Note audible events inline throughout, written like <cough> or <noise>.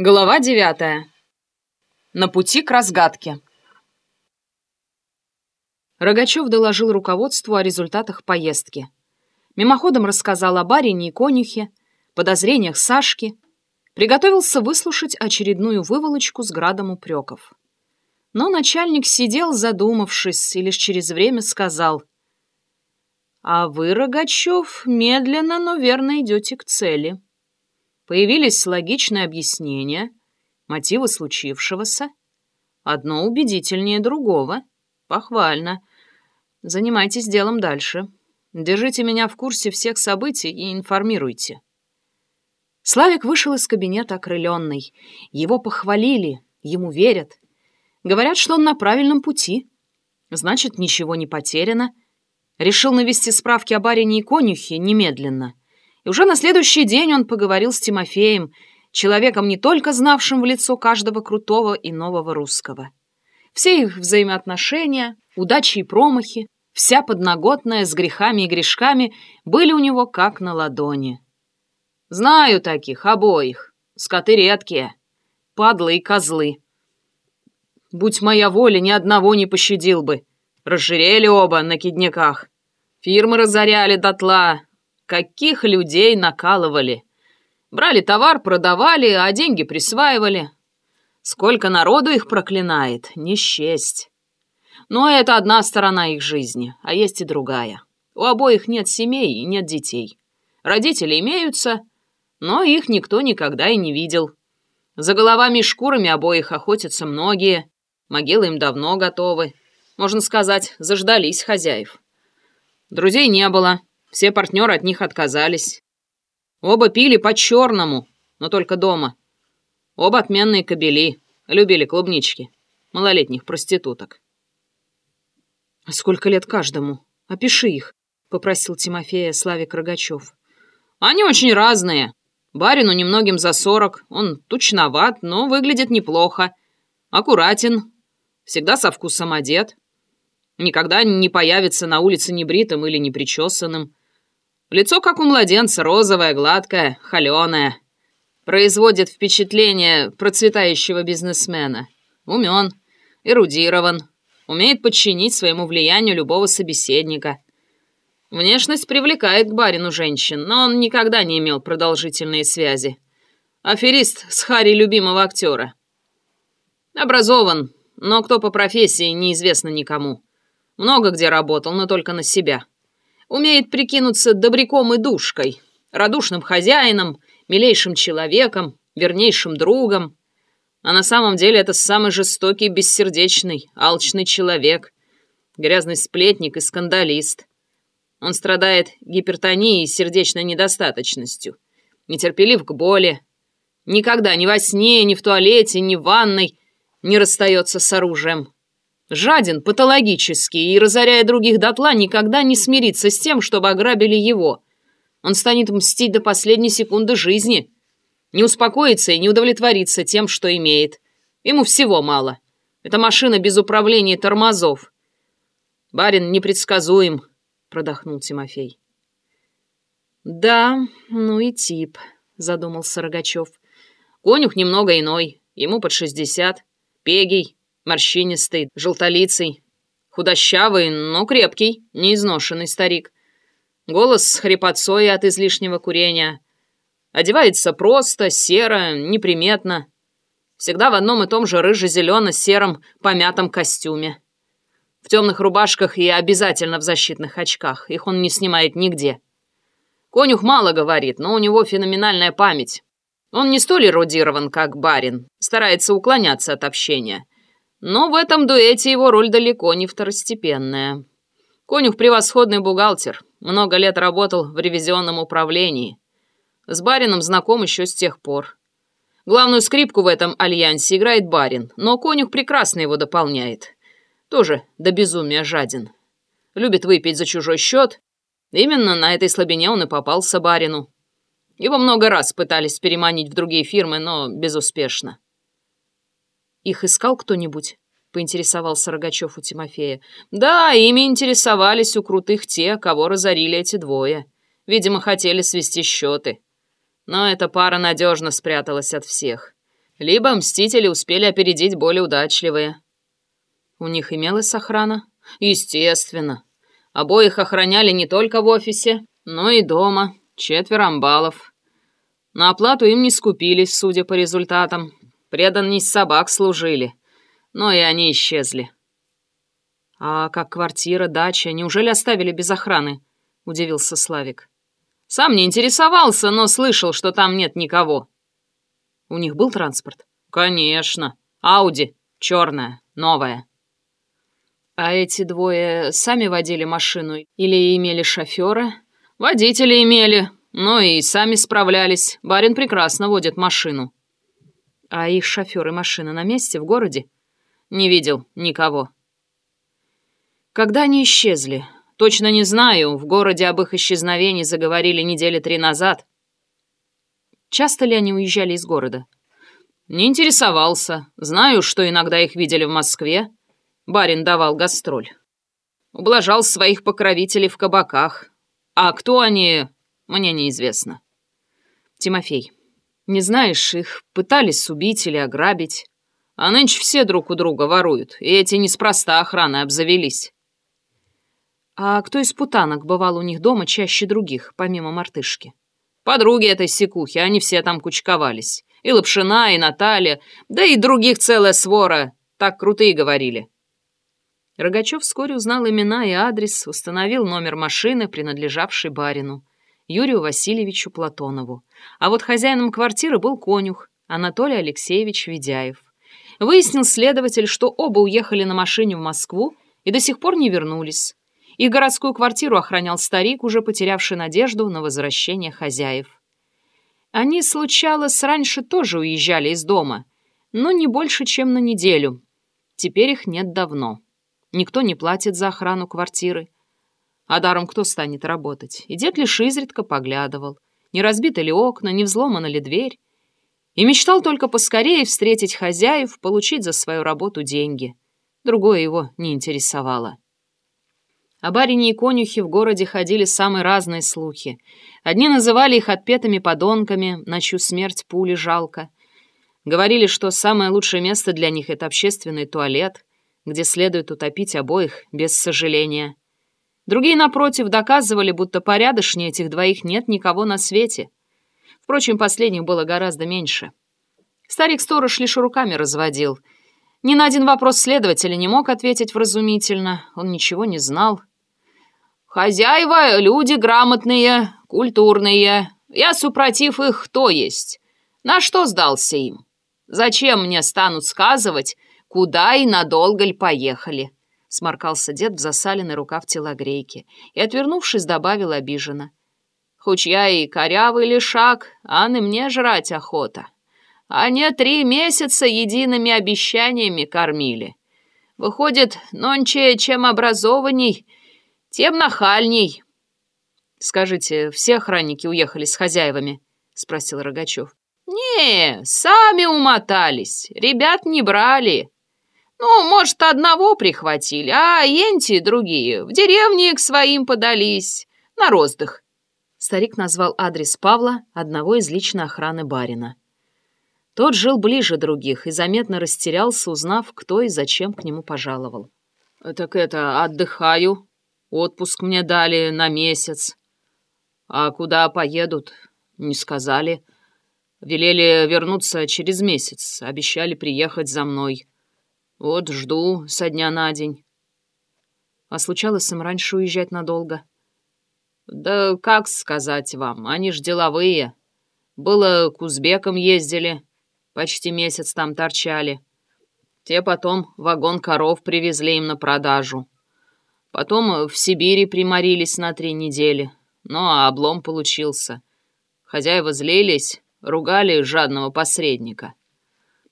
Глава девятая. На пути к разгадке. Рогачев доложил руководству о результатах поездки. Мимоходом рассказал о барине и конюхе, подозрениях Сашки, приготовился выслушать очередную выволочку с градом упреков. Но начальник сидел, задумавшись, и лишь через время сказал, «А вы, Рогачев, медленно, но верно идете к цели». Появились логичные объяснения, мотивы случившегося. Одно убедительнее другого. Похвально. Занимайтесь делом дальше. Держите меня в курсе всех событий и информируйте. Славик вышел из кабинета окрыленный. Его похвалили, ему верят. Говорят, что он на правильном пути. Значит, ничего не потеряно. Решил навести справки о барине и конюхе немедленно. И уже на следующий день он поговорил с Тимофеем, человеком не только знавшим в лицо каждого крутого и нового русского. Все их взаимоотношения, удачи и промахи, вся подноготная с грехами и грешками были у него как на ладони. Знаю таких, обоих, скоты редкие, падлы и козлы. Будь моя воля, ни одного не пощадил бы. Разжирели оба на кидняках. Фирмы разоряли дотла, Каких людей накалывали. Брали товар, продавали, а деньги присваивали. Сколько народу их проклинает, не счесть. Но это одна сторона их жизни, а есть и другая. У обоих нет семей и нет детей. Родители имеются, но их никто никогда и не видел. За головами и шкурами обоих охотятся многие, могилы им давно готовы. Можно сказать, заждались хозяев. Друзей не было, все партнеры от них отказались. Оба пили по-черному, но только дома. Оба отменные кобели, любили клубнички, малолетних проституток. «А сколько лет каждому? Опиши их», — попросил Тимофея Славик Рогачев. «Они очень разные. Барину немногим за сорок, он тучноват, но выглядит неплохо. Аккуратен, всегда со вкусом одет. Никогда не появится на улице небритым или непричесанным. Лицо, как у младенца, розовое, гладкое, холеное. Производит впечатление процветающего бизнесмена. Умен, эрудирован, умеет подчинить своему влиянию любого собеседника. Внешность привлекает к барину женщин, но он никогда не имел продолжительные связи. Аферист с Харри любимого актера. Образован, но кто по профессии, неизвестно никому. Много где работал, но только на себя. Умеет прикинуться добряком и душкой, радушным хозяином, милейшим человеком, вернейшим другом. А на самом деле это самый жестокий, бессердечный, алчный человек, грязный сплетник и скандалист. Он страдает гипертонией и сердечной недостаточностью, нетерпелив к боли, никогда ни во сне, ни в туалете, ни в ванной не расстается с оружием. Жаден патологический и, разоряя других дотла, никогда не смирится с тем, чтобы ограбили его. Он станет мстить до последней секунды жизни. Не успокоится и не удовлетворится тем, что имеет. Ему всего мало. Это машина без управления тормозов. Барин непредсказуем, продохнул Тимофей. Да, ну и тип, задумался Рогачев. Конюх немного иной, ему под шестьдесят, пегий, Морщинистый, желтолицый, худощавый, но крепкий, неизношенный старик. Голос с хрипотцой от излишнего курения. Одевается просто, серо, неприметно. Всегда в одном и том же рыже-зелено-сером помятом костюме. В темных рубашках и обязательно в защитных очках. Их он не снимает нигде. Конюх мало говорит, но у него феноменальная память. Он не столь эрудирован, как барин, старается уклоняться от общения. Но в этом дуэте его роль далеко не второстепенная. Конюх превосходный бухгалтер, много лет работал в ревизионном управлении. С барином знаком еще с тех пор. Главную скрипку в этом альянсе играет барин, но конюх прекрасно его дополняет. Тоже до безумия жаден. Любит выпить за чужой счет. Именно на этой слабине он и попался барину. Его много раз пытались переманить в другие фирмы, но безуспешно. «Их искал кто-нибудь?» — поинтересовался Рогачев у Тимофея. «Да, ими интересовались у крутых те, кого разорили эти двое. Видимо, хотели свести счеты. Но эта пара надежно спряталась от всех. Либо мстители успели опередить более удачливые. У них имелась охрана? Естественно. Обоих охраняли не только в офисе, но и дома. Четверо амбалов. На оплату им не скупились, судя по результатам. Преданность собак служили. Но и они исчезли. «А как квартира, дача, неужели оставили без охраны?» — удивился Славик. «Сам не интересовался, но слышал, что там нет никого». «У них был транспорт?» «Конечно. Ауди. Черная. Новая». «А эти двое сами водили машину или имели шофера?» «Водители имели, но и сами справлялись. Барин прекрасно водит машину». «А их шоферы машины на месте, в городе?» «Не видел никого». Когда они исчезли? Точно не знаю. В городе об их исчезновении заговорили недели три назад. Часто ли они уезжали из города? Не интересовался. Знаю, что иногда их видели в Москве. Барин давал гастроль. Ублажал своих покровителей в кабаках. А кто они, мне неизвестно. Тимофей, не знаешь, их пытались убить или ограбить. А нынче все друг у друга воруют, и эти неспроста охраны обзавелись. А кто из путанок бывал у них дома чаще других, помимо мартышки? Подруги этой секухи, они все там кучковались. И Лапшина, и Наталья, да и других целая свора. Так крутые говорили. Рогачев вскоре узнал имена и адрес, установил номер машины, принадлежавшей барину, Юрию Васильевичу Платонову. А вот хозяином квартиры был конюх, Анатолий Алексеевич Ведяев. Выяснил следователь, что оба уехали на машине в Москву и до сих пор не вернулись. Их городскую квартиру охранял старик, уже потерявший надежду на возвращение хозяев. Они, случалось, раньше тоже уезжали из дома, но не больше, чем на неделю. Теперь их нет давно. Никто не платит за охрану квартиры. А даром кто станет работать? И дед лишь изредка поглядывал. Не разбиты ли окна, не взломана ли дверь. И мечтал только поскорее встретить хозяев, получить за свою работу деньги. Другое его не интересовало. О барине и конюхе в городе ходили самые разные слухи. Одни называли их отпетыми подонками, на чью смерть пули жалко. Говорили, что самое лучшее место для них — это общественный туалет, где следует утопить обоих без сожаления. Другие, напротив, доказывали, будто порядочнее этих двоих нет никого на свете. Впрочем, последних было гораздо меньше. Старик-сторож лишь руками разводил. Ни на один вопрос следователя не мог ответить вразумительно, он ничего не знал. Хозяева — люди грамотные, культурные. Я, супротив их, кто есть? На что сдался им? Зачем мне станут сказывать, куда и надолго ли поехали?» Сморкался дед в засаленный рукав телогрейки и, отвернувшись, добавил обиженно. «Хоть я и корявый лишак, а на мне жрать охота. Они три месяца едиными обещаниями кормили. Выходит, нонче, чем образованней — тем нахальней. Скажите, все охранники уехали с хозяевами? Спросил Рогачев. Не, сами умотались. Ребят не брали. Ну, может, одного прихватили, а енти другие в деревне к своим подались. На роздых. Старик назвал адрес Павла, одного из личной охраны барина. Тот жил ближе других и заметно растерялся, узнав, кто и зачем к нему пожаловал. «Так это, отдыхаю», Отпуск мне дали на месяц. А куда поедут, не сказали. Велели вернуться через месяц, обещали приехать за мной. Вот жду со дня на день. А случалось им раньше уезжать надолго? Да как сказать вам, они ж деловые. Было к узбекам ездили, почти месяц там торчали. Те потом вагон коров привезли им на продажу. Потом в Сибири приморились на три недели. Ну, а облом получился. Хозяева злились, ругали жадного посредника.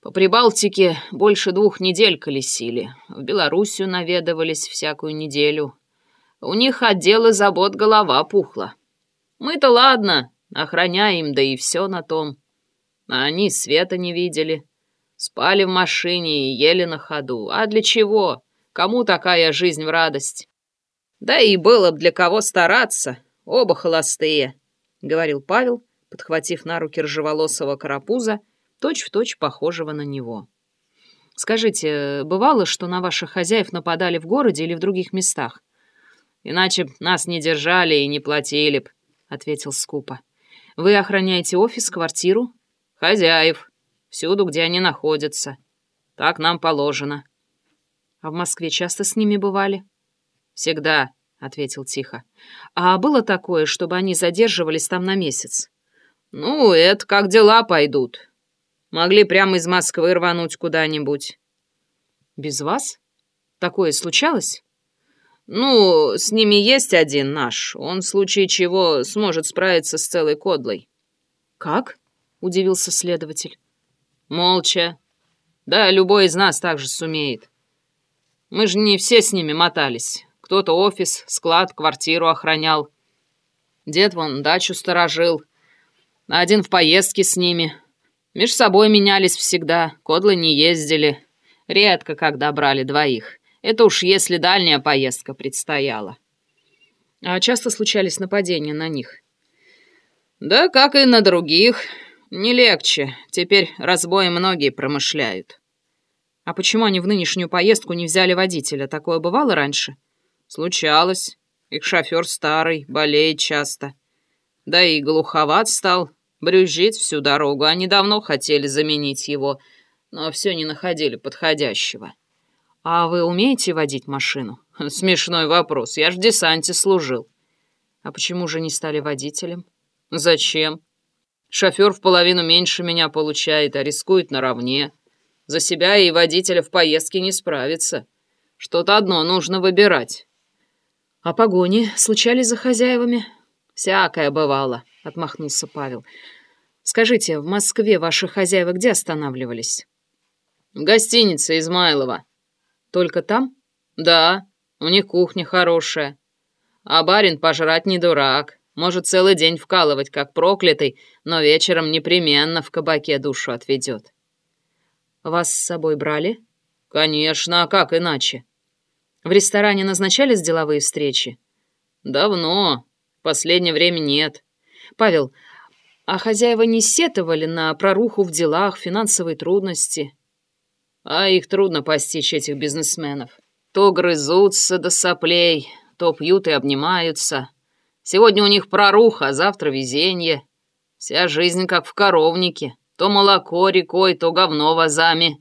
По Прибалтике больше двух недель колесили. В Белоруссию наведывались всякую неделю. У них отделы забот голова пухла. Мы-то ладно, охраняем, да и все на том. А они света не видели. Спали в машине и ели на ходу. А для чего? Кому такая жизнь в радость? Да и было б для кого стараться, оба холостые, — говорил Павел, подхватив на руки ржеволосого карапуза точь-в-точь точь похожего на него. Скажите, бывало, что на ваших хозяев нападали в городе или в других местах? Иначе нас не держали и не платили б, — ответил скупо. Вы охраняете офис, квартиру? Хозяев. Всюду, где они находятся. Так нам положено. А в Москве часто с ними бывали? Всегда, — ответил тихо. А было такое, чтобы они задерживались там на месяц? Ну, это как дела пойдут. Могли прямо из Москвы рвануть куда-нибудь. Без вас? Такое случалось? Ну, с ними есть один наш. Он в случае чего сможет справиться с целой кодлой. Как? Удивился следователь. Молча. Да, любой из нас также сумеет. Мы же не все с ними мотались. Кто-то офис, склад, квартиру охранял. Дед вон дачу сторожил. Один в поездке с ними, Меж собой менялись всегда, кодлы не ездили. Редко когда брали двоих. Это уж если дальняя поездка предстояла. А часто случались нападения на них? Да, как и на других. Не легче. Теперь разбои многие промышляют. А почему они в нынешнюю поездку не взяли водителя? Такое бывало раньше? Случалось. Их шофер старый, болеет часто. Да и глуховат стал, Брюзжит всю дорогу. Они давно хотели заменить его, но все не находили подходящего. А вы умеете водить машину? <laughs> Смешной вопрос. Я ж в десанте служил. А почему же не стали водителем? Зачем? Шофер в половину меньше меня получает, а рискует наравне. За себя и водителя в поездке не справится. Что-то одно нужно выбирать. А погони случались за хозяевами? Всякое бывало отмахнулся Павел. «Скажите, в Москве ваши хозяева где останавливались?» «В гостинице Измайлова». «Только там?» «Да, у них кухня хорошая. А барин пожрать не дурак. Может целый день вкалывать, как проклятый, но вечером непременно в кабаке душу отведет». «Вас с собой брали?» «Конечно, а как иначе?» «В ресторане назначались деловые встречи?» «Давно. В последнее время нет. Павел, а хозяева не сетовали на проруху в делах, финансовые трудности? А их трудно постичь, этих бизнесменов. То грызутся до соплей, то пьют и обнимаются. Сегодня у них проруха, а завтра везенье. Вся жизнь как в коровнике. То молоко рекой, то говно вазами.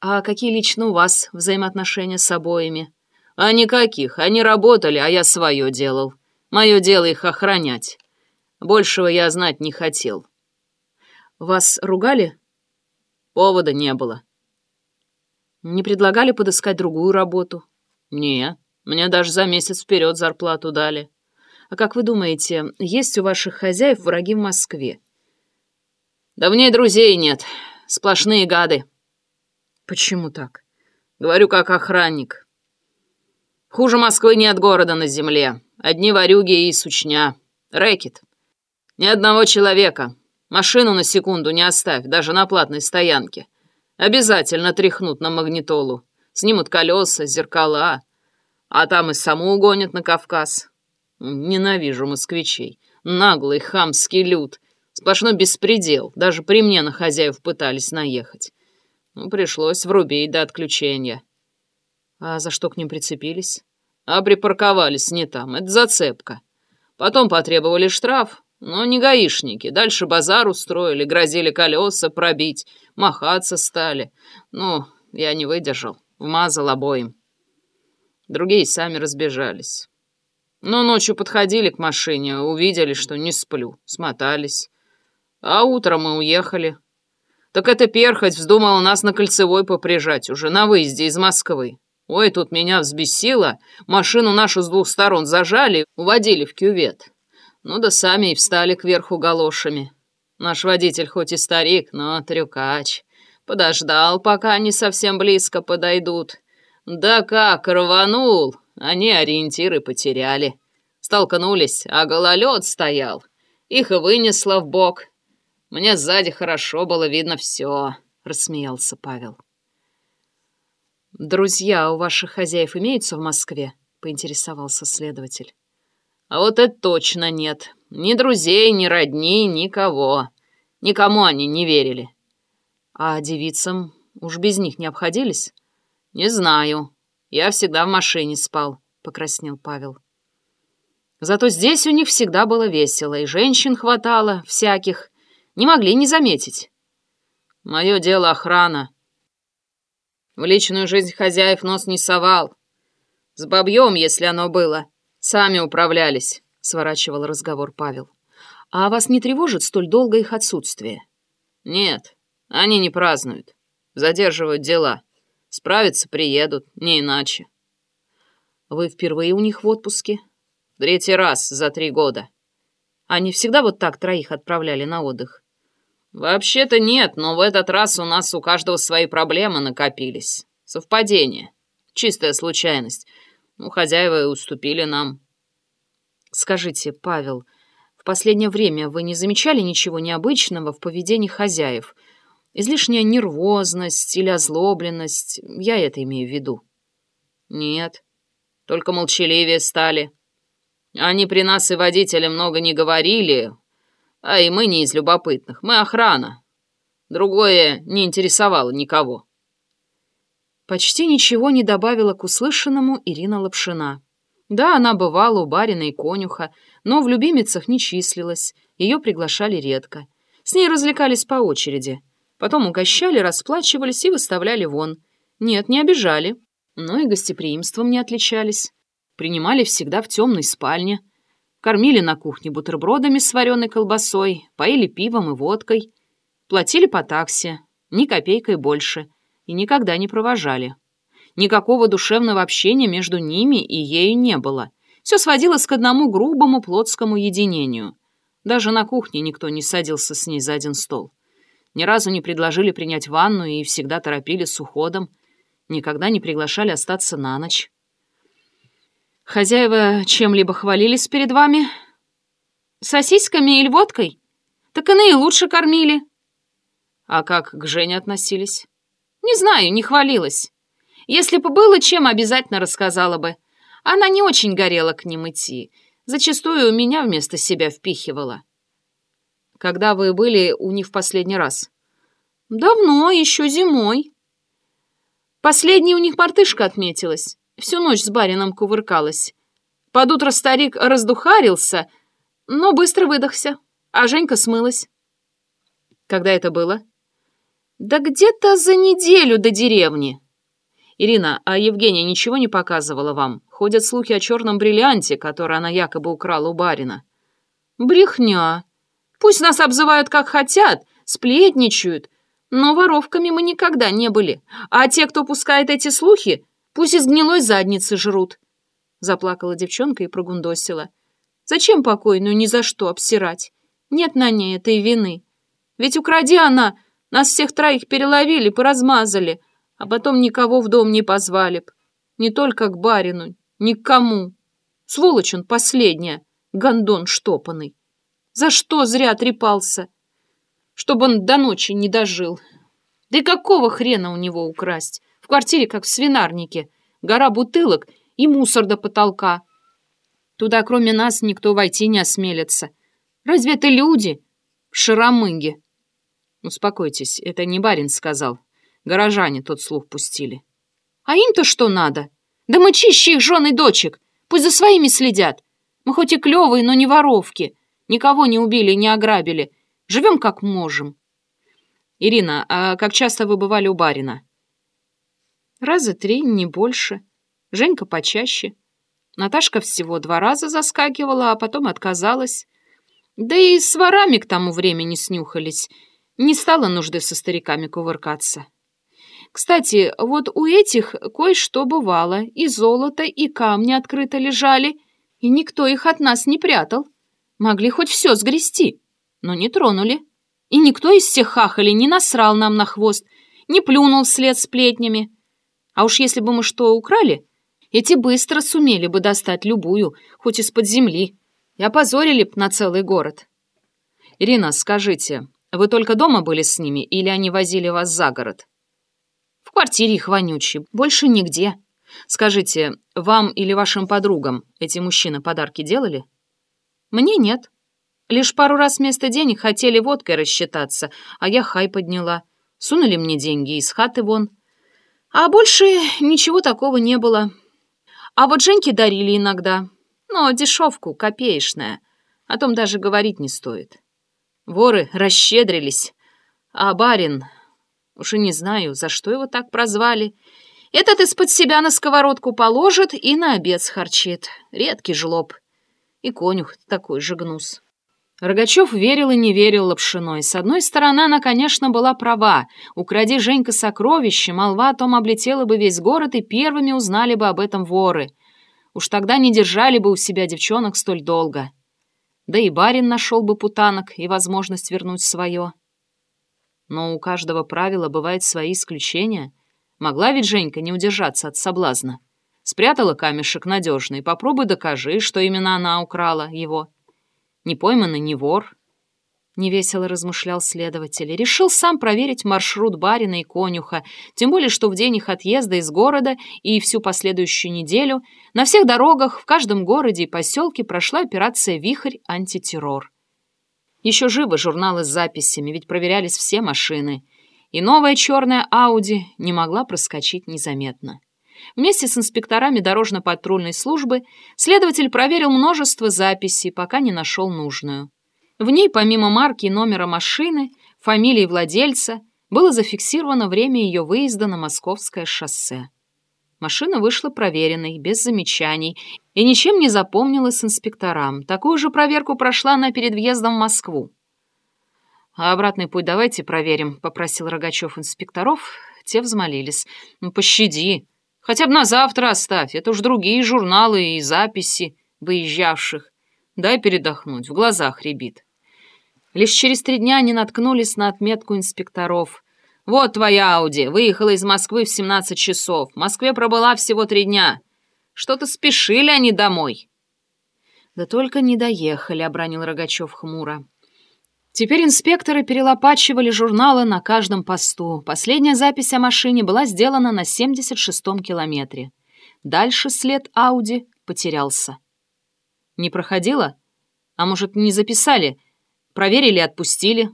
А какие лично у вас взаимоотношения с обоими? А никаких. Они работали, а я свое делал. Мое дело их охранять. Большего я знать не хотел. Вас ругали? Повода не было. Не предлагали подыскать другую работу? Не, мне даже за месяц вперед зарплату дали. А как вы думаете, есть у ваших хозяев враги в Москве? Да в ней друзей нет, сплошные гады. Почему так? Говорю, как охранник. Хуже Москвы нет города на земле. Одни ворюги и сучня. Рэкет. Ни одного человека. Машину на секунду не оставь, даже на платной стоянке. Обязательно тряхнут на магнитолу. Снимут колеса, зеркала. А там и саму угонят на Кавказ. Ненавижу москвичей. Наглый, хамский люд. Сплошной беспредел. Даже при мне на хозяев пытались наехать. Ну, пришлось врубить до отключения. А за что к ним прицепились? А припарковались не там. Это зацепка. Потом потребовали штраф, но не гаишники. Дальше базар устроили, грозили колеса пробить, махаться стали. Ну, я не выдержал, вмазал обоим. Другие сами разбежались. Но ночью подходили к машине, увидели, что не сплю, смотались. А утром мы уехали. Так эта перхоть вздумала нас на кольцевой поприжать уже на выезде из Москвы. Ой, тут меня взбесило. Машину нашу с двух сторон зажали, уводили в кювет. Ну да сами и встали кверху галошами. Наш водитель хоть и старик, но трюкач. Подождал, пока они совсем близко подойдут. Да как рванул! Они ориентиры потеряли. Столкнулись, а гололед стоял. Их и вынесло в бок. Мне сзади хорошо было видно все, рассмеялся Павел. «Друзья у ваших хозяев имеются в Москве?» — поинтересовался следователь. А вот это точно нет. Ни друзей, ни родни, никого. Никому они не верили. А девицам уж без них не обходились? Не знаю. Я всегда в машине спал, покраснел Павел. Зато здесь у них всегда было весело, и женщин хватало, всяких. Не могли не заметить. Мое дело охрана. В личную жизнь хозяев нос не совал. С бабьем, если оно было, сами управлялись, сворачивал разговор Павел. А вас не тревожит столь долгое их отсутствие? Нет, они не празднуют. Задерживают дела. Справиться приедут, не иначе. Вы впервые у них в отпуске? Третий раз за три года. Они всегда вот так троих отправляли на отдых? Вообще-то нет, но в этот раз у нас у каждого свои проблемы накопились. Совпадение. Чистая случайность. Ну, хозяева и уступили нам. Скажите, Павел, в последнее время вы не замечали ничего необычного в поведении хозяев? Излишняя нервозность или озлобленность, я это имею в виду. Нет, только молчаливее стали. Они при нас и водители много не говорили, а и мы не из любопытных, мы охрана. Другое не интересовало никого. Почти ничего не добавила к услышанному Ирина Лапшина. Да, она бывала у барина и конюха, но в любимицах не числилась, ее приглашали редко. С ней развлекались по очереди. Потом угощали, расплачивались и выставляли вон. Нет, не обижали, но и гостеприимством не отличались. Принимали всегда в темной спальне. Кормили на кухне бутербродами с вареной колбасой, поили пивом и водкой. Платили по таксе, ни копейкой больше, и никогда не провожали. Никакого душевного общения между ними и ею не было. Все сводилось к одному грубому плотскому единению. Даже на кухне никто не садился с ней за один стол. Ни разу не предложили принять ванну и всегда торопили с уходом. Никогда не приглашали остаться на ночь. Хозяева чем-либо хвалились перед вами? Сосисками или водкой? Так иные лучше кормили. А как к Жене относились? Не знаю, не хвалилась. Если бы было чем, обязательно рассказала бы. Она не очень горела к ним идти. Зачастую меня вместо себя впихивала. Когда вы были у них в последний раз? Давно, еще зимой. Последней у них мартышка отметилась. Всю ночь с барином кувыркалась. Под утро старик раздухарился, но быстро выдохся, а Женька смылась. Когда это было? Да где-то за неделю до деревни. Ирина, а Евгения ничего не показывала вам? Ходят слухи о черном бриллианте, который она якобы украла у барина. Брехня. Пусть нас обзывают как хотят, сплетничают, но воровками мы никогда не были. А те, кто пускает эти слухи, Пусть из гнилой задницы жрут. Заплакала девчонка и прогундосила. Зачем покойную ни за что обсирать? Нет на ней этой вины. Ведь укради она, нас всех троих переловили, поразмазали, а потом никого в дом не позвали б. Не только к барину, ни к кому. Сволочь он последняя, гондон штопанный. За что зря трепался? Чтобы он до ночи не дожил. Да и какого хрена у него украсть? В квартире, как в свинарнике. Гора бутылок и мусор до потолка. Туда, кроме нас, никто войти не осмелится. Разве это люди? Шаромыги. Успокойтесь, это не барин сказал. Горожане тот слух пустили. А им-то что надо? Да мы чище их жен и дочек. Пусть за своими следят. Мы хоть и клевые, но не воровки. Никого не убили, не ограбили. Живем как можем. Ирина, а как часто вы бывали у барина? Раза три, не больше. Женька почаще. Наташка всего два раза заскакивала, а потом отказалась. Да и с ворами к тому времени снюхались. Не стало нужды со стариками кувыркаться. Кстати, вот у этих кое-что бывало. И золото, и камни открыто лежали, и никто их от нас не прятал. Могли хоть все сгрести, но не тронули. И никто из всех хахали не насрал нам на хвост, не плюнул вслед сплетнями. А уж если бы мы что украли, эти быстро сумели бы достать любую, хоть из-под земли, и опозорили б на целый город. Ирина, скажите, вы только дома были с ними или они возили вас за город? В квартире их вонючие, больше нигде. Скажите, вам или вашим подругам эти мужчины подарки делали? Мне нет. Лишь пару раз вместо денег хотели водкой рассчитаться, а я хай подняла. Сунули мне деньги из хаты вон. А больше ничего такого не было. А вот Женьке дарили иногда. Но дешевку, копеечная. О том даже говорить не стоит. Воры расщедрились. А барин... Уж и не знаю, за что его так прозвали. Этот из-под себя на сковородку положит и на обед схарчит. Редкий жлоб. И конюх такой же гнус. Рогачев верил и не верил Лапшиной. С одной стороны, она, конечно, была права. Укради Женька сокровище, молва о том облетела бы весь город, и первыми узнали бы об этом воры. Уж тогда не держали бы у себя девчонок столь долго. Да и барин нашел бы путанок и возможность вернуть свое. Но у каждого правила бывают свои исключения. Могла ведь Женька не удержаться от соблазна. Спрятала камешек надежный, попробуй докажи, что именно она украла его. Не пойманный не вор. Невесело размышлял следователь. Решил сам проверить маршрут барина и конюха, тем более, что в день их отъезда из города и всю последующую неделю на всех дорогах, в каждом городе и поселке прошла операция «Вихрь антитеррор». Еще живы журналы с записями, ведь проверялись все машины. И новая черная Ауди не могла проскочить незаметно. Вместе с инспекторами дорожно-патрульной службы следователь проверил множество записей, пока не нашел нужную. В ней, помимо марки и номера машины, фамилии владельца, было зафиксировано время ее выезда на Московское шоссе. Машина вышла проверенной, без замечаний, и ничем не запомнилась инспекторам. Такую же проверку прошла она перед въездом в Москву. «А обратный путь давайте проверим», — попросил Рогачев инспекторов. Те взмолились. «Ну, пощади. Хотя бы на завтра оставь. Это уж другие журналы и записи выезжавших. Дай передохнуть, в глазах рябит». Лишь через три дня они наткнулись на отметку инспекторов — «Вот твоя Ауди. Выехала из Москвы в 17 часов. В Москве пробыла всего три дня. Что-то спешили они домой». «Да только не доехали», — обронил Рогачев хмуро. Теперь инспекторы перелопачивали журналы на каждом посту. Последняя запись о машине была сделана на 76-м километре. Дальше след Ауди потерялся. «Не проходила? А может, не записали? Проверили и отпустили?»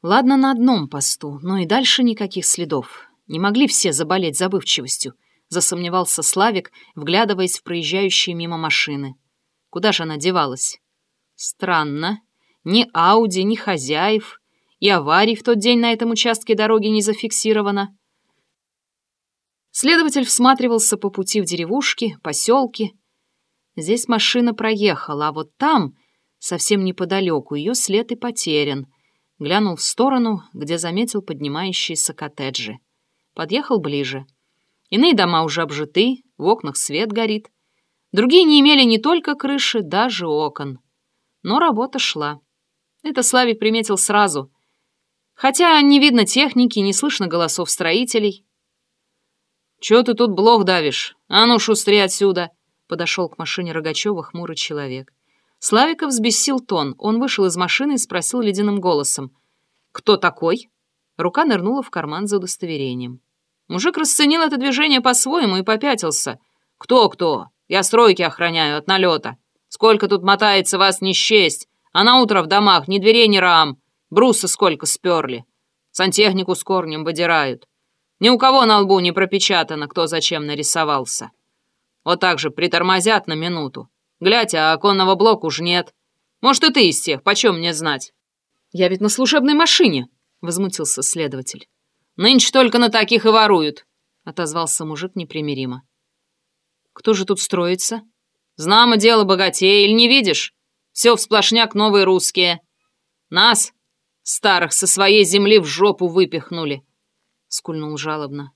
Ладно на одном посту, но и дальше никаких следов. Не могли все заболеть забывчивостью, засомневался Славик, вглядываясь в проезжающие мимо машины. Куда же она девалась? Странно. Ни Ауди, ни хозяев. И аварий в тот день на этом участке дороги не зафиксировано. Следователь всматривался по пути в деревушки, поселки. Здесь машина проехала, а вот там, совсем неподалеку, ее след и потерян — глянул в сторону, где заметил поднимающиеся коттеджи. Подъехал ближе. Иные дома уже обжиты, в окнах свет горит. Другие не имели не только крыши, даже окон. Но работа шла. Это Славик приметил сразу. Хотя не видно техники, не слышно голосов строителей. «Чё ты тут блох давишь? А ну, шустрее отсюда!» Подошел к машине Рогачева хмурый человек. Славика взбесил тон. Он вышел из машины и спросил ледяным голосом. «Кто такой?» Рука нырнула в карман за удостоверением. Мужик расценил это движение по-своему и попятился. «Кто-кто? Я стройки охраняю от налета. Сколько тут мотается вас не счесть, а на утро в домах ни дверей, ни рам. Брусы сколько сперли. Сантехнику с корнем выдирают. Ни у кого на лбу не пропечатано, кто зачем нарисовался. Вот так же притормозят на минуту. Глядь, а оконного блока уж нет. Может, и ты из тех, почем мне знать?» «Я ведь на служебной машине», — возмутился следователь. «Нынче только на таких и воруют», — отозвался мужик непримиримо. «Кто же тут строится?» «Знамо дело богатей, или не видишь? Все в сплошняк новые русские. Нас, старых, со своей земли в жопу выпихнули», — скульнул жалобно.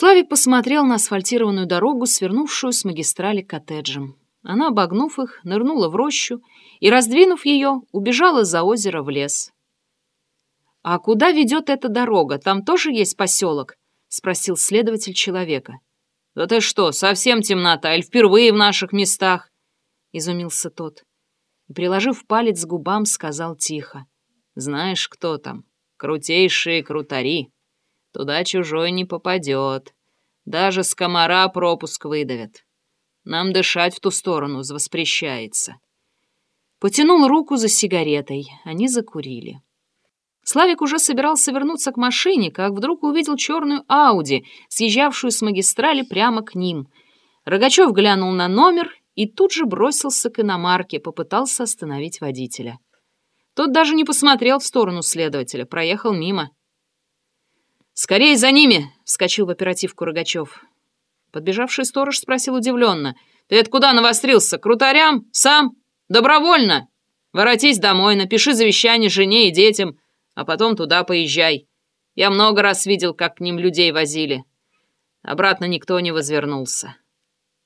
Славик посмотрел на асфальтированную дорогу, свернувшую с магистрали к коттеджам. Она, обогнув их, нырнула в рощу и, раздвинув ее, убежала за озеро в лес. «А куда ведет эта дорога? Там тоже есть поселок?» — спросил следователь человека. «Да ты что, совсем темнота, или впервые в наших местах?» — изумился тот. И, приложив палец к губам, сказал тихо. «Знаешь, кто там? Крутейшие крутари». Туда чужой не попадет. Даже с комара пропуск выдавят. Нам дышать в ту сторону воспрещается. Потянул руку за сигаретой. Они закурили. Славик уже собирался вернуться к машине, как вдруг увидел черную Ауди, съезжавшую с магистрали прямо к ним. Рогачев глянул на номер и тут же бросился к иномарке, попытался остановить водителя. Тот даже не посмотрел в сторону следователя, проехал мимо. «Скорей за ними!» — вскочил в оперативку Рогачев. Подбежавший сторож спросил удивленно. «Ты это куда навострился? Крутарям? Сам? Добровольно? Воротись домой, напиши завещание жене и детям, а потом туда поезжай. Я много раз видел, как к ним людей возили. Обратно никто не возвернулся».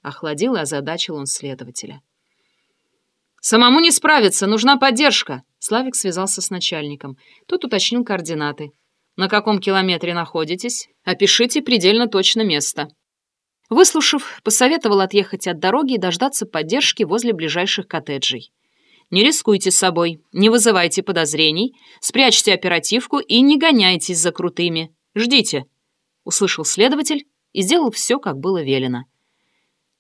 Охладил и озадачил он следователя. «Самому не справиться, нужна поддержка!» Славик связался с начальником. Тот уточнил координаты. «На каком километре находитесь? Опишите предельно точно место». Выслушав, посоветовал отъехать от дороги и дождаться поддержки возле ближайших коттеджей. «Не рискуйте собой, не вызывайте подозрений, спрячьте оперативку и не гоняйтесь за крутыми. Ждите», — услышал следователь и сделал все, как было велено.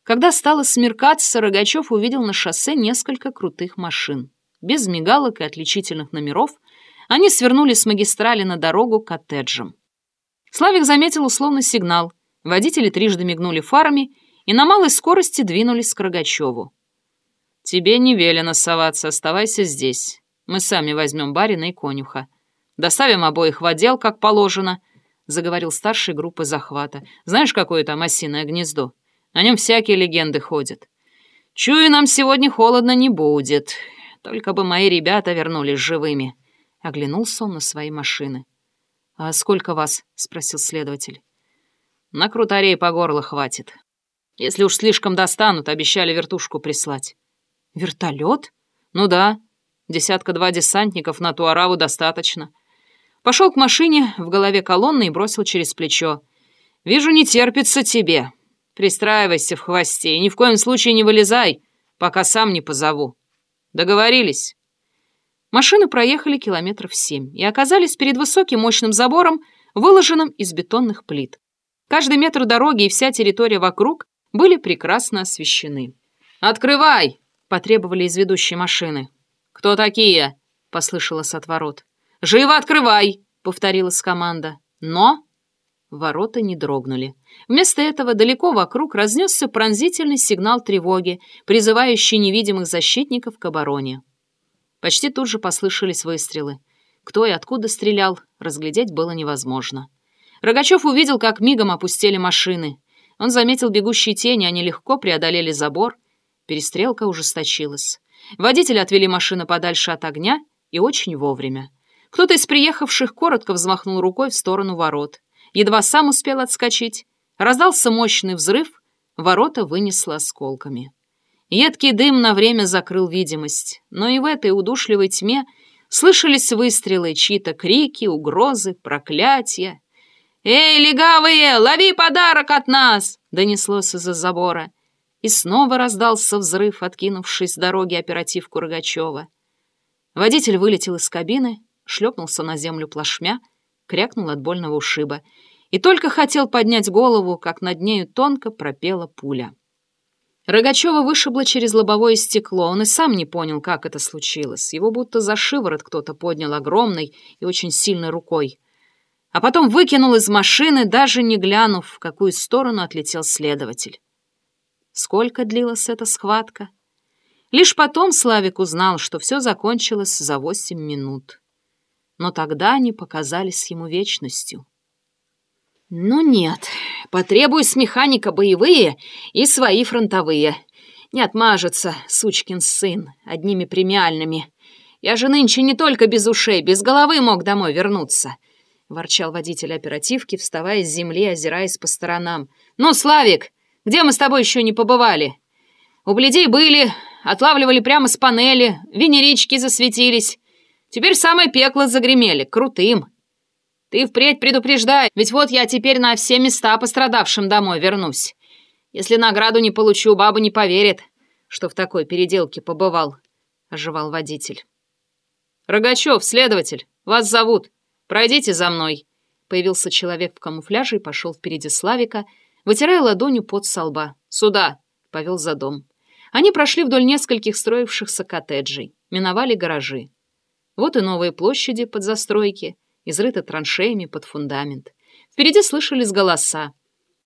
Когда стало смеркаться, Рогачев увидел на шоссе несколько крутых машин. Без мигалок и отличительных номеров они свернули с магистрали на дорогу к коттеджам. Славик заметил условный сигнал. Водители трижды мигнули фарами и на малой скорости двинулись к Рогачеву. «Тебе не велено соваться, оставайся здесь. Мы сами возьмем барина и конюха. Доставим обоих в отдел, как положено», — заговорил старший группы захвата. «Знаешь, какое там осиное гнездо?» О нем всякие легенды ходят. Чую, нам сегодня холодно не будет. Только бы мои ребята вернулись живыми. Оглянулся он на свои машины. «А сколько вас?» — спросил следователь. «На крутарей по горло хватит. Если уж слишком достанут, обещали вертушку прислать». «Вертолет?» «Ну да. Десятка-два десантников на ту ораву достаточно». Пошел к машине, в голове колонны и бросил через плечо. «Вижу, не терпится тебе. Пристраивайся в хвосте и ни в коем случае не вылезай, пока сам не позову. Договорились?» Машины проехали километров семь и оказались перед высоким мощным забором, выложенным из бетонных плит. Каждый метр дороги и вся территория вокруг были прекрасно освещены. «Открывай!» — потребовали из ведущей машины. «Кто такие?» — послышалось от ворот. «Живо открывай!» — повторилась команда. Но Ворота не дрогнули. Вместо этого далеко вокруг разнесся пронзительный сигнал тревоги, призывающий невидимых защитников к обороне. Почти тут же послышались выстрелы. Кто и откуда стрелял, разглядеть было невозможно. Рогачев увидел, как мигом опустили машины. Он заметил бегущие тени, они легко преодолели забор. Перестрелка ужесточилась. Водители отвели машину подальше от огня и очень вовремя. Кто-то из приехавших коротко взмахнул рукой в сторону ворот едва сам успел отскочить. Раздался мощный взрыв, ворота вынесло осколками. Едкий дым на время закрыл видимость, но и в этой удушливой тьме слышались выстрелы, чьи-то крики, угрозы, проклятия. «Эй, легавые, лови подарок от нас!» — донеслось из-за забора. И снова раздался взрыв, откинувший с дороги оперативку Рогачева. Водитель вылетел из кабины, шлепнулся на землю плашмя, крякнул от больного ушиба и только хотел поднять голову, как над нею тонко пропела пуля. Рогачева вышибло через лобовое стекло. Он и сам не понял, как это случилось. Его будто за шиворот кто-то поднял огромной и очень сильной рукой. А потом выкинул из машины, даже не глянув, в какую сторону отлетел следователь. Сколько длилась эта схватка? Лишь потом Славик узнал, что все закончилось за восемь минут. Но тогда они показались ему вечностью. «Ну нет, потребуй с механика боевые и свои фронтовые. Не отмажется, сучкин сын, одними премиальными. Я же нынче не только без ушей, без головы мог домой вернуться», — ворчал водитель оперативки, вставая с земли, озираясь по сторонам. «Ну, Славик, где мы с тобой еще не побывали? У бледей были, отлавливали прямо с панели, венерички засветились. Теперь самое пекло загремели, крутым». Ты впредь предупреждай, ведь вот я теперь на все места пострадавшим домой вернусь. Если награду не получу, баба не поверит, что в такой переделке побывал», — оживал водитель. «Рогачев, следователь, вас зовут. Пройдите за мной». Появился человек в камуфляже и пошел впереди Славика, вытирая ладонью под со лба. «Сюда!» — повел за дом. Они прошли вдоль нескольких строившихся коттеджей, миновали гаражи. Вот и новые площади под застройки, изрыты траншеями под фундамент. Впереди слышались голоса.